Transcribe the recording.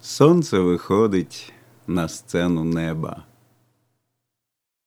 Сонце виходить на сцену неба.